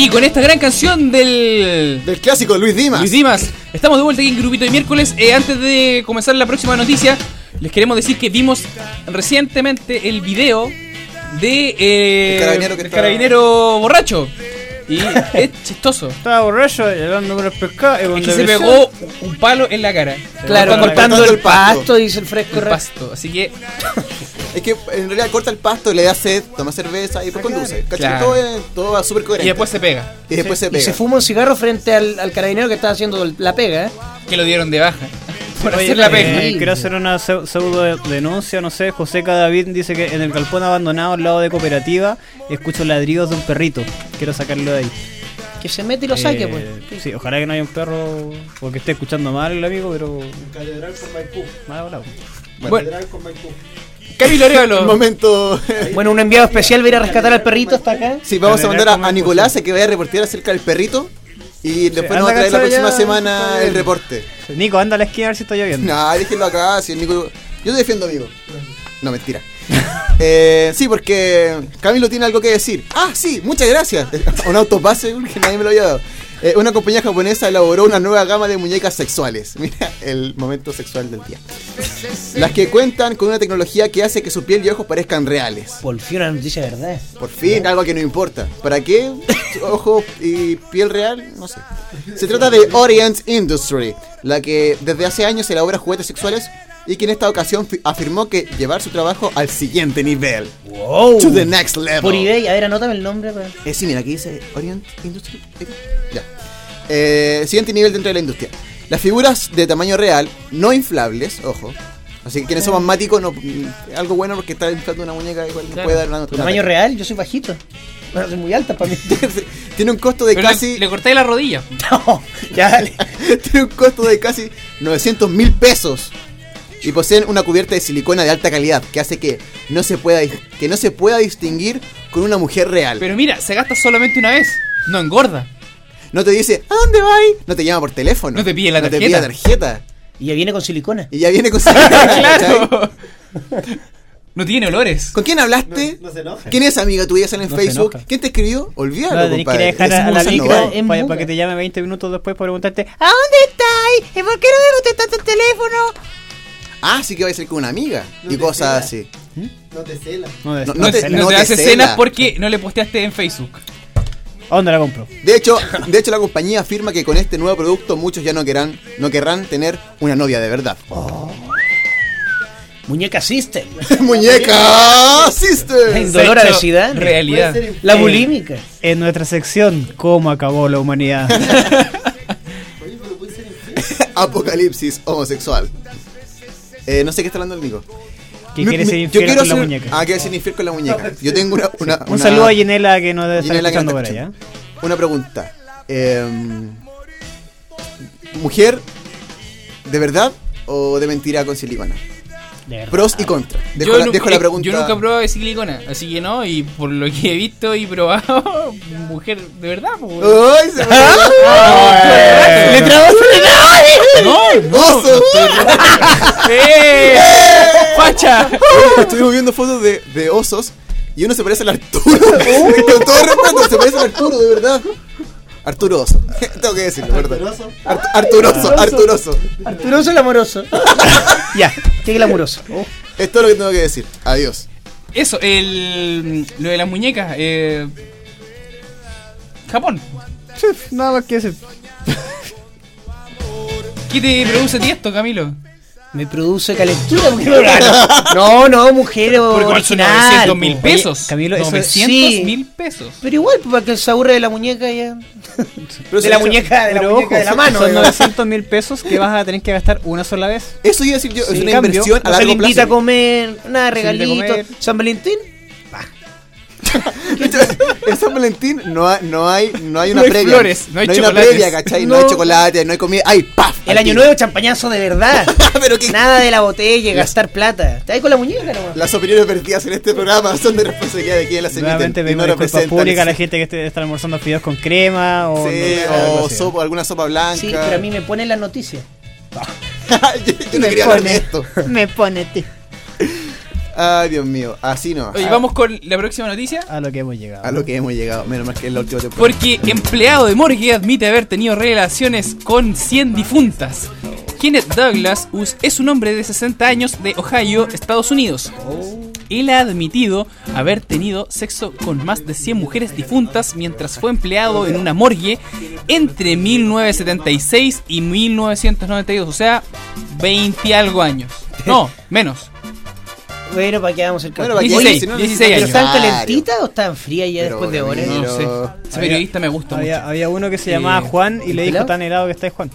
Y con esta gran canción del Del clásico Luis Dimas. Luis Dimas. Estamos de vuelta aquí en Grupito de Miércoles. Eh, antes de comenzar la próxima noticia, les queremos decir que vimos recientemente el video de eh, El carabinero que estaba- carabinero borracho. Y es chistoso. Estaba borracho y hablando con los pescados. y Es cuando que se pegó un palo en la cara. Claro, cortando cortando el el pasto. dice el fresco El pasto. Así que Es que en realidad corta el pasto, le da sed, toma cerveza y después conduce. ¿Cachai? Claro. Todo, es- todo va súper y coherente. después se pega. Y después se Y pega. se fuma un cigarro frente al, al carabinero que estaba haciendo la pega, ¿eh? Que lo dieron de baja. Por Oye, hacer la pega. eh, quiero hacer una pseu- pseudo denuncia, no sé, José Cadavid dice que en el galpón abandonado al lado de cooperativa escucho ladridos de un perrito. Quiero sacarlo de ahí. Que se mete y lo saque, Eh, pues. Sí, ojalá que no haya un perro porque esté escuchando mal el amigo, pero... Mal hablado. Bueno, Camilo Un Arevalo. momento. Bueno, un enviado especial va a ir a rescatar al perrito hasta acá. Sí, vamos a mandar a, Nicolás a que vaya a reportear acerca del perrito. Y después anda nos va a traer la próxima ya, semana el reporte. Nico, anda a la esquina a ver si está lloviendo. No, déjenlo acá, si el Nico. Yo te defiendo, amigo. No, mentira. Eh, sí, porque Camilo tiene algo que decir. Ah, sí, muchas gracias. Un autopase que nadie me lo había dado. Eh, una compañía japonesa elaboró una nueva gama de muñecas sexuales. Mira el momento sexual del día. Las que cuentan con una tecnología que hace que su piel y ojos parezcan reales. Por fin una noticia de verdad. Por fin, algo que no importa. ¿Para qué? Ojo y piel real, no sé. Se trata de Orient Industry, la que desde hace años elabora juguetes sexuales y que en esta ocasión fi- afirmó que llevar su trabajo al siguiente nivel. Wow. To the next level. Por eBay, a ver, anótame el nombre. pues. Eh, sí, mira, aquí dice Orient Industry. Ya. Eh, siguiente nivel dentro de la industria. Las figuras de tamaño real, no inflables, ojo. Así que quienes son asmáticos, no, mm, algo bueno porque está inflando una muñeca igual Claro. puede dar una, una Tamaño real, yo soy bajito. Bueno, soy muy alta para mí. Tiene un costo de Pero le- casi. le corté la rodilla. No, ya dale. Tiene un costo de casi 900 mil pesos. Y poseen una cubierta de silicona de alta calidad que hace que no se pueda, que no se pueda distinguir con una mujer real. Pero mira, se gasta solamente una vez. No engorda. no te dice, ¿a dónde vais? No te llama por teléfono. No te pide la No te tarjeta. pide la tarjeta. Y ya viene con silicona. Y ya viene con silicona, claro. No tiene olores. ¿Con quién hablaste? No se enoja. ¿Quién es amiga tuya? Sale en No Facebook. ¿Quién te escribió? Olvídalo, No, que compadre. dejar a, a la micro en para, muga. que te llame 20 minutos después para preguntarte ¿A dónde estáis? ¿Y por qué no me contestaste el teléfono? Ah, sí que va a ser con una amiga. y cosas así. No te cela. No, de- No- No te, no te te hace cenas porque no le posteaste en Facebook. ¿A dónde la compro? De hecho, de hecho la compañía afirma que con este nuevo producto muchos ya no querrán, no querrán tener una novia de verdad. Muñeca System. ¡Muñeca Sister! En dolor a Sexo, obesidad. Realidad. La Eh, bulímica. En nuestra sección, ¿cómo acabó la humanidad? Apocalipsis homosexual. Eh, no sé qué está hablando el Nico. Que Mi- quiere ser yo infiel quiero con la ser- muñeca. Ah, quiere ser infiel con la muñeca. Yo tengo una. una- Un una- saludo a Ginela que nos que escuchando por está allá. Una pregunta. Eh, ¿Mujer de verdad o de mentira con silicona? De verdad. Pros y contras. Dejo, yo, la, dejo la eh, pregunta. yo nunca he probado de silicona, así que no, y por lo que he visto y probado, mujer de verdad, pues. ¡Ay, se me ¡Le ¡No! ¡No! ¡Oso! ¡Eh! ¡Facha! Estuvimos viendo fotos de, de osos y uno se parece al Arturo. Con todo respeto, se parece al Arturo, de verdad. Arturo Oso. Tengo que decirlo, ¿verdad? Art- Arturoso, Arturoso. Arturoso el amoroso. ya, qué glamuroso. Oh. Es todo lo que tengo que decir. Adiós. Eso, el, lo de las muñecas. Eh, Japón. Nada más que decir. ¿Qué te produce a ti esto, Camilo? Me produce calentura. porque no, no, no, mujer Porque igual son original. 900 mil pesos. Oye, Camilo, eso es- 900 sí. mil pesos. Pero igual, pues, para que se aburre de la muñeca ya. Pero de la muñeca, de la Pero muñeca ojo, de la mano. Son digo. 900 mil pesos que vas a tener que gastar una sola vez. Eso iba a decir yo, es Sí, una cambio, inversión a No se le largo invita a plazo. comer, nada, a regalito. comer. San Valentín, En San Valentín no hay, no hay, no hay una No hay previa. flores, no hay una chocolates. previa, ¿cachai? No. No. hay chocolate, no hay comida. ¡Ay, paf! el año nuevo champañazo de verdad. Pero que Nada de la botella, gastar plata. Te vas con la muñeca nomás. las opiniones vertidas en este programa son de responsabilidad de quien las y pedimos no disculpas públicas a la gente que esté, está almorzando fideos con crema o, Sí, no- sopa, alguna sopa blanca. Sí, pero a mí me ponen las noticias. yo, yo no quería hablar de esto. Me pone ti. Ay, Dios mío, así no. Oye, vamos con la próxima noticia. A lo que hemos llegado. A lo que hemos llegado, menos mal que es la última temporada. Porque empleado de morgue admite haber tenido relaciones con 100 difuntas. Kenneth Douglas es un hombre de 60 años de Ohio, Estados Unidos. Él ha admitido haber tenido sexo con más de 100 mujeres difuntas mientras fue empleado en una morgue entre 1976 y 1992, o sea, 20 y algo años. No, menos. Bueno, para que hagamos el Bueno, para que- 16, si no, 16 ¿Pero años. están Claro. calentitas o están frías ya Pero, después de horas? No sé. Ese periodista me gusta Había, mucho. había uno que se Eh, llamaba Juan y le dijo tan helado que está Juan.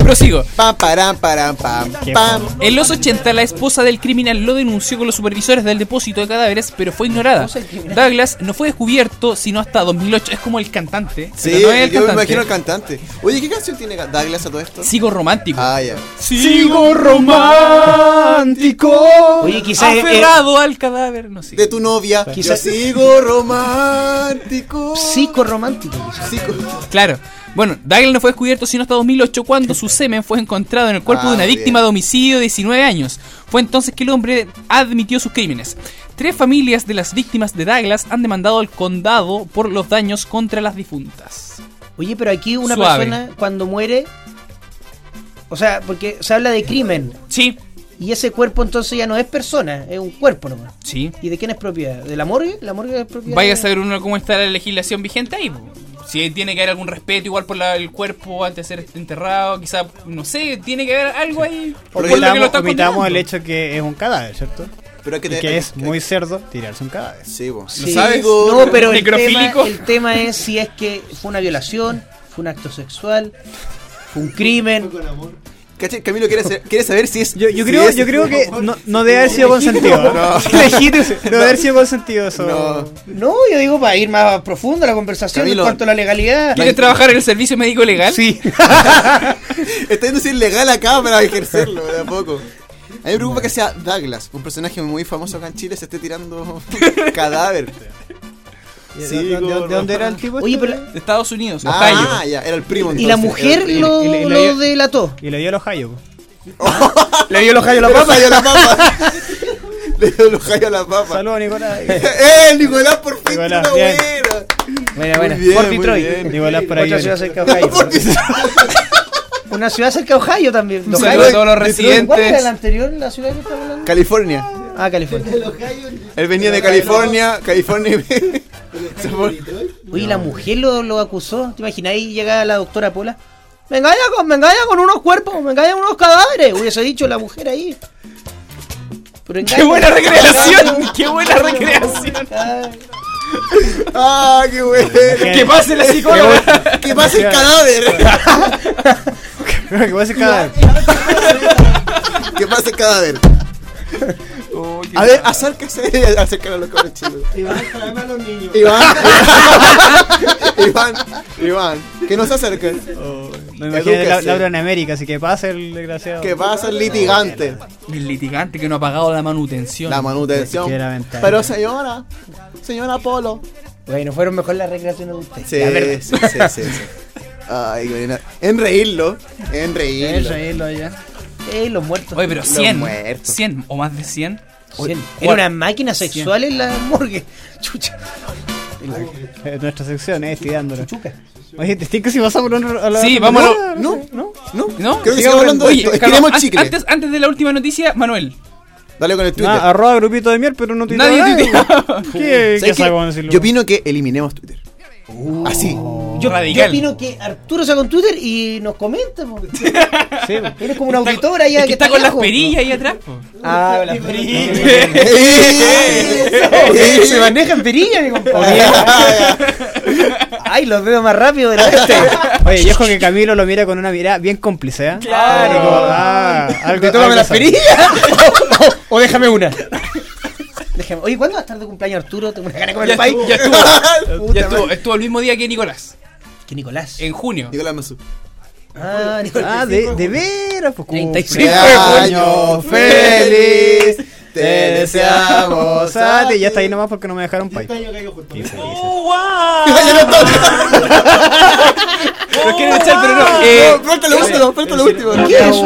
Prosigo. Pam, param, param, pam, pam. En los 80, la esposa del criminal lo denunció con los supervisores del depósito de cadáveres, pero fue ignorada. Douglas no fue descubierto sino hasta 2008. Es como el cantante. Sí, pero no es el yo me imagino al cantante. Oye, ¿qué canción tiene Douglas a todo esto? Sigo romántico. Ah, ya. Sigo romántico. Oye, quizás aferrado al cadáver. No sé. De tu novia. Quizás- Yo sigo romántico. es psicorromántico. quizás. Psico- Claro. Bueno, Douglas no fue descubierto sino hasta 2008 cuando su semen fue encontrado en el cuerpo Ah, de una bien. víctima de homicidio de 19 años. Fue entonces que el hombre admitió sus crímenes. Tres familias de las víctimas de Douglas han demandado al condado por los daños contra las difuntas. Oye, pero aquí una Suave. persona cuando muere, o sea, porque se habla de crimen Sí, y ese cuerpo entonces ya no es persona, es un cuerpo nomás. sí. ¿Y de quién es propiedad? ¿De la morgue? ¿La morgue es propiedad? Vaya a saber uno cómo está la legislación vigente ahí. po. Si tiene que haber algún respeto igual por la- el cuerpo antes de ser enterrado, quizá, no sé, tiene que haber algo ahí. por lo que lo Omitamos, el hecho que es un cadáver, ¿cierto? Pero hay que Y tener- que es muy cerdo tirarse un cadáver. Sí, po. Sí. sabes? No, pero el tema, el tema es si es que fue una violación, fue un acto sexual, fue un crimen. ¿Cachai? Camilo quiere, saber- quiere saber si es. Yo, yo si creo, es- yo creo que no, no debe haber sido consentido. No. No debe haber sido consentido eso. No. No, yo digo para ir más profundo a la conversación Camilo. en cuanto a la legalidad. ¿Quieres trabajar en el servicio médico legal? Sí. Está yendo ser legal acá para ejercerlo, de a poco. A mí me preocupa que sea Douglas, un personaje muy famoso acá en Chile, se esté tirando cadáver. ¿De, Sí, de- de- dónde era el tipo? Oye, este? pero De Estados Unidos, Ohio. Ah, ya, era el primo. y la entonces, mujer el lo, Y le- y le- lo delató. Y le dio el Ohio. Le dio los gallos Le dio la papa. Le dio los gallos a la papa. Saludos, Nicolás. ¡Eh, Nicolás, por fin! Nicolás, una bien. buena! Buena, buena. Bien, muy Detroit. Nicolás para Otra ahí. ciudad cerca de Ohio. Una ciudad cerca de Ohio también. Un saludo Ohio. a todos los Detroit. ¿Cuál era residentes. la anterior, la ciudad que estaba hablando? California. Ah, California. Él venía de California, California. Fue- Oye, la mujer lo, lo acusó. ¿Te imaginas? Ahí llega la doctora Pola. Me engaña con, me engaña con unos cuerpos, me engaña con unos cadáveres. Hubiese dicho la mujer ahí. Pero ¡Qué buena recreación! ¡Qué buena recreación! Ay, ¡Ah, qué bueno! ¡Que pase la psicóloga! ¡Que pase el cadáver! que a ser cadáver. ¡Que pase el cadáver! A ver, acérquese, acércalo a los cabros chicos. Iván, Iván, Iván, Iván, que no se acerquen. Me imagino la, Edúquese. Laura en América, así que pasa el desgraciado. Que pasa el litigante. El litigante que no ha pagado la manutención. La manutención. Pero señora, señora Polo. Bueno, fueron mejor las recreaciones de ustedes. Sí, La verdad. sí, sí, sí, sí. Ay. En reírlo, en reírlo. Eso, eso, allá. Eh, los muertos. Oye, pero Los 100. muertos. 100 o más de 100. Cien. Era una máquina sexual en la morgue. Chucha. Eh, Nuestra sección es tirándolo. Chuca. Oye, ¿te tinca si pasamos por un- a la Sí, vámonos. No, no, no. ¿No? Creo que Sigamos hablando de esto. calma, Estiremos an- chicle. Antes, antes de la última noticia, Manuel. Dale con el Twitter. Nada, arroba grupito de miel, pero no tuitea Nadie nada. tuitea. ¿Qué, qué ¿Sabes qué? sabe cómo decirlo? Yo opino que eliminemos Twitter. Así. Yo, Radical. yo opino que Arturo saca un Twitter y nos comenta. po. Sí. Eres como un auditor allá Es que, que está con las perillas ahí atrás. po. Ah, las perillas. Se maneja en perilla, mi compadre. Ay, los veo más rápido de la este. Oye, y ojo que Camilo lo mira con una mirada bien cómplice, ¿eh? Claro. Como, ah, algo, ¿Te tómame las perillas? o, o déjame una. Déjame. Oye, ¿cuándo va a estar de cumpleaños Arturo? Tengo una gana de comer Ya el país. estuvo, ya estuvo, Puta ya estuvo, madre. estuvo el mismo día que Nicolás. Que Nicolás. En junio. Nicolás Mazú. Ah, Nicolás. Ah, de, de veras, pues. 35 Año feliz, te deseamos a ti. Ya está ahí nomás porque no me dejaron país. Nos quieren echar, pero no. Eh, Eh, No, falta lo último, falta lo último. ¿Qué es.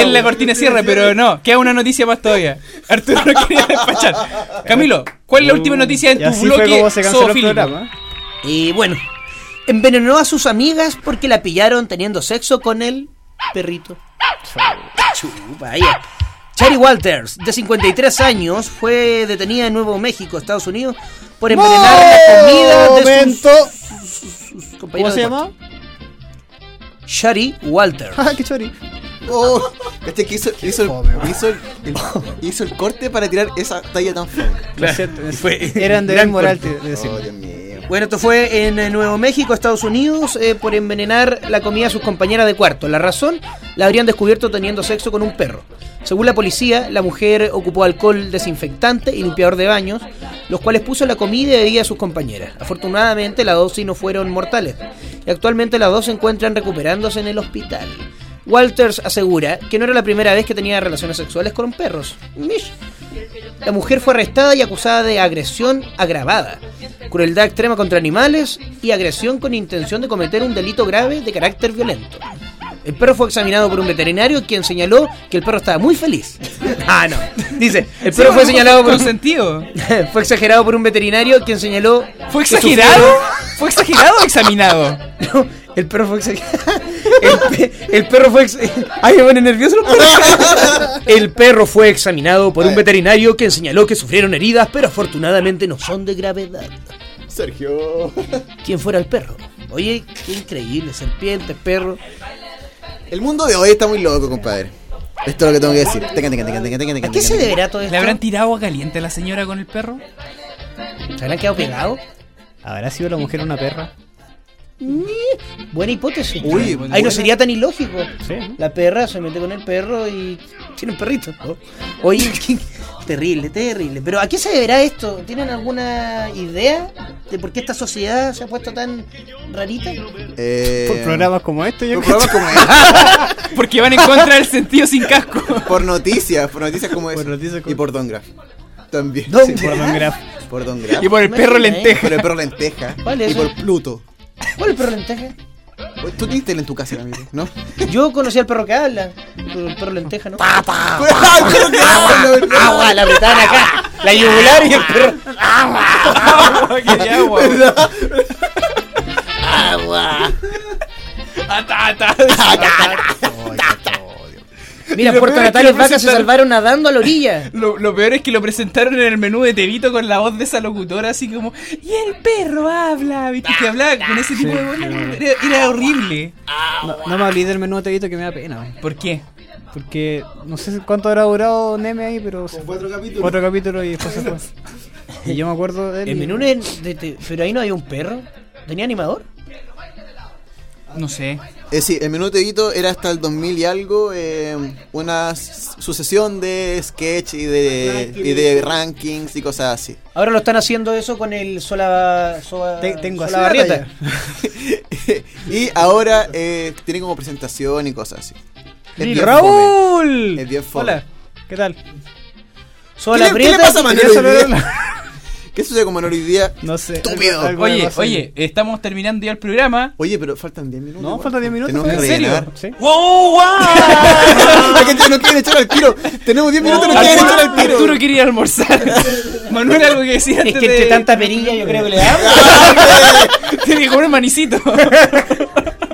Es la cortina cierre, pero no, queda una noticia más todavía. Arturo no quería despachar. Camilo, ¿cuál es la última noticia en Y tu así fue bloque como se canceló el zoofílico? programa. Y bueno, envenenó a sus amigas porque la pillaron teniendo sexo con el perrito. Chari Walters, de 53 años, fue detenida en Nuevo México, Estados Unidos, por envenenar la comida de Momento. sus, sus- sus ¿Cómo compañeros se llama? Shari Walters. Ah, qué chori. Oh, ¿cachai? Que hizo, hizo, el, hizo, el, el- hizo el corte para tirar esa talla tan fea. Lo siento, es- Eran de gran moral corte. de decirlo. Oh, Dios mío. Bueno, esto fue en eh, Nuevo México, Estados Unidos, eh, por envenenar la comida a sus compañeras de cuarto. La razón la habrían descubierto teniendo sexo con un perro. Según la policía, la mujer ocupó alcohol desinfectante y limpiador de baños, los cuales puso la comida y bebida a sus compañeras. Afortunadamente, las dosis no fueron mortales y actualmente las dos se encuentran recuperándose en el hospital. Walters asegura que no era la primera vez que tenía relaciones sexuales con perros. Mish. La mujer fue arrestada y acusada de agresión agravada, crueldad extrema contra animales y agresión con intención de cometer un delito grave de carácter violento. El perro fue examinado por un veterinario quien señaló que el perro estaba muy feliz. Ah, no. Dice, el perro fue señalado por un... sentido. fue exagerado por un veterinario quien señaló... ¿Fue exagerado? ¿Fue exagerado o examinado? No, el perro fue exagerado. El, pe- el perro fue. ex- Ay, me pone nervioso los perros. El perro fue examinado por un veterinario quien señaló que sufrieron heridas, pero afortunadamente no son de gravedad. Sergio. ¿Quién fuera el perro? Oye, qué increíble, serpiente, perro. El mundo de hoy está muy loco, compadre. Esto es lo que tengo que decir. Teca, ¿A qué se deberá todo esto? ¿Le habrán tirado agua caliente a la señora con el perro? ¿Se habrán quedado pegados? ¿Habrá sido la mujer una perra? Buena hipótesis. Uy, Ahí buena. no sería tan ilógico. Sí. La perra se mete con el perro y tiene un perrito. Oye, qué- terrible, terrible. Pero ¿a qué se deberá esto? ¿Tienen alguna idea de por qué esta sociedad se ha puesto tan rarita? Eh, Por programas como este, yo por creo. programas como este. Porque van en contra del sentido sin casco. Por noticias, por noticias como Por esa. noticias como- Y por Don Graf. También. Don Sí, Graf. Por Don Graf. por Don Graf. Y por el perro lenteja. Por el perro lenteja. ¿Cuál es y eso? por Pluto. ¿Cuál es el perro lenteja? Tú tienes tele en tu casa, amigo, ¿no? Yo conocí al perro que habla, el perro lenteja, ¿no? ¡Ay, pero qué habla, Agua, la apretaban acá, la yugular y el perro. Quería agua. ¿verdad? Ata, ata. Mira, Puerto Natales vacas se salvaron nadando a la orilla. Lo, lo peor es que lo presentaron en el menú de Tevito con la voz de esa locutora, así como, y el perro habla, ¿viste? Que hablaba con ese tipo de voz. Era, era horrible. No, no me olvidé del menú de Tevito que me da pena. ¿Por qué? Porque no sé cuánto habrá durado Neme ahí, pero. cuatro capítulos. Cuatro capítulos y después se fue. Y yo me acuerdo de él. El menú de, de- pero ahí no había un perro. ¿Tenía animador? No sé. Eh, sí, el menú de Tevito era hasta el 2000 y algo eh, una sucesión de sketch y de, y de rankings y cosas así. Ahora lo están haciendo eso con el Sola, Sola, Te- tengo así Solabarrieta. la y ahora eh, tiene como presentación y cosas así. Es bien fome. ¡Raúl! Es bien fome. Hola, ¿qué tal? ¿Qué Sola le, qué le pasa a Manuel ¿Qué sucede con Manuel hoy día? No sé. Estúpido. algo- algo me Oye, oye, estamos terminando ya el programa. Oye, pero faltan 10 minutos. No, igual. faltan 10 minutos. Tenemos que ¿En serio? rellenar. Sí. ¡Wow, wow! La gente nos quiere echar al tiro. Tenemos 10 minutos y nos quieren echar al tiro. Arturo quiere ir a almorzar. Manuel, algo que decir Es que entre tanta perilla yo creo que le damos. Tiene que comer manicito.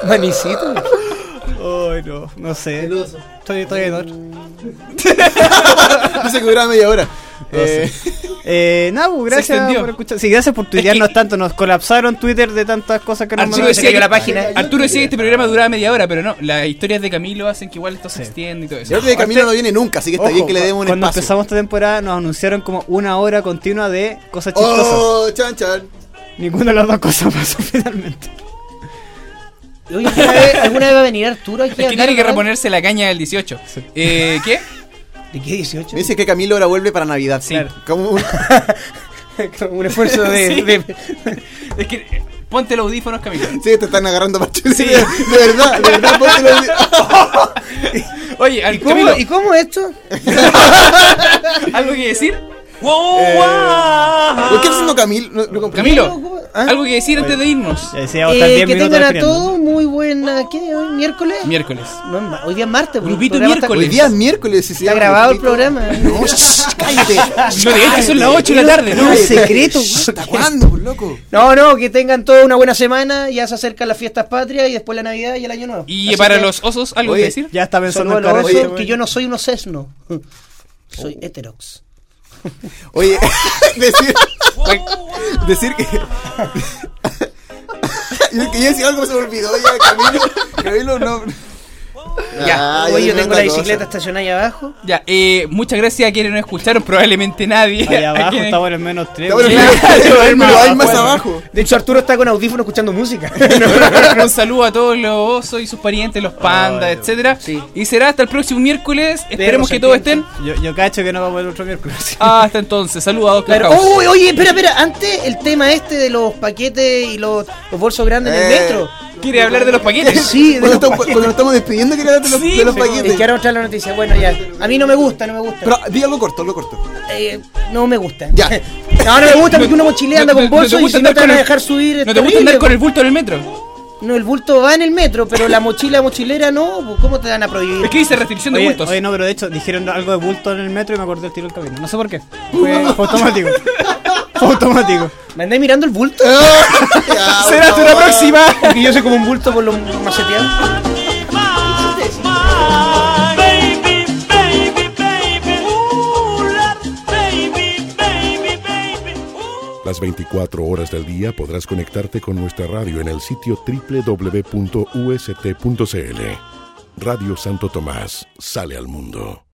Manicito. Ay, no, no sé. Estoy, estoy en otro. Dice que duraba media hora. Eh, Eh, nada, pues, gracias por escuchar. Sí, gracias por tuitearnos tanto. Nos colapsaron Twitter de tantas cosas que nos Arturo se cayó la página. Arturo decía que este programa duraba media hora, pero no. Las historias de Camilo hacen que igual esto se extienda y todo el eso. otro de camino no viene nunca, así que está Ojo, bien que le demos un Cuando espacio. empezamos esta temporada nos anunciaron como una hora continua de cosas chistosas. Oh, chan chan. Ninguna de las dos cosas pasó finalmente. Oye, ¿alguna vez, alguna vez va a venir Arturo aquí Es que tiene que reponerse la caña del 18. Eh, ¿Qué? ¿De qué 18? Me dice que Camilo ahora vuelve para Navidad. Sí. Como un- un esfuerzo de, Sí. de- Es que ponte los audífonos, Camilo. Sí, te están agarrando para De, de verdad, de verdad, póntelo. Oye, al- ¿Y cómo, Camilo, ¿Y cómo esto? ¿algo que decir? ¿Por qué está haciendo Camilo? No, no comprendo. Camilo, ¿Ah? Algo que decir antes de irnos. Eh, 10 que tengan a todos muy buena. ¿Qué? ¿Hoy miércoles? Miércoles. No, hoy día es martes. pues, Grupito el programa está- miércoles. Hoy día es miércoles. si se Está grabado el Grupito. programa. No, shh, cállate. No digas que son las 8 de la tarde, ¿no? Es secreto. ¿Hasta cuándo, pues, loco? No, no, que tengan toda una buena semana. Ya se acercan las fiestas patrias y después la Navidad y el Año Nuevo. Y Así para que, los osos, ¿algo Oye, que decir? Ya está pensando en los osos, que yo no soy un sesno. Soy heterox. Oye, decir, decir que. yo que yo decía algo se me olvidó ya, Camilo. Camilo no. Ya. Ah, Hoy yo tengo la bicicleta cosa. estacionada ahí abajo. Ya, eh, muchas gracias a quienes nos escucharon, probablemente nadie. Ahí A abajo quienes- estamos en el menos 3. Está bueno, claro, pero hay más abajo. De hecho, Arturo está con audífono escuchando música. Un saludo a todos los osos y sus parientes, los pandas, Ay, etcétera. Sí. Y será hasta el próximo miércoles. Esperemos que todos estén. Yo, yo cacho que no vamos el otro miércoles. Hasta entonces, saludos a Doctor. House. Uy, oye, espera, espera. Antes el tema este de los paquetes y los, los bolsos grandes en el Eh. metro. ¿Quiere hablar de los paquetes? Sí, de Cuando los estamos, paquetes. cuando nos estamos despidiendo, quería darte los, Sí, de los sí. paquetes. Es que ahora mostrar la noticia. Bueno, ya. A mí no me gusta, no me gusta. Pero di algo corto, algo corto. Eh, no me gusta. Ya. No, no me gusta porque una mochilera anda con no- no te bolso y gusta si no te van a dejar subir. es ¿No te gusta terrible, andar con el bulto en el metro? No, el bulto va en el metro, pero la mochila mochilera no. ¿Cómo te van a prohibir? Es que dice restricción de Oye, bultos. oye, no, pero de hecho dijeron algo de bulto en el metro y me acordé del tiro del camino. No sé por qué. Fue, fue automático. Fue automático. ¿Me andáis mirando el bulto? Será hasta la próxima. Porque yo soy como un bulto por los maceteados. Las 24 horas del día podrás conectarte con nuestra radio en el sitio www.ust.cl. Radio Santo Tomás sale al mundo.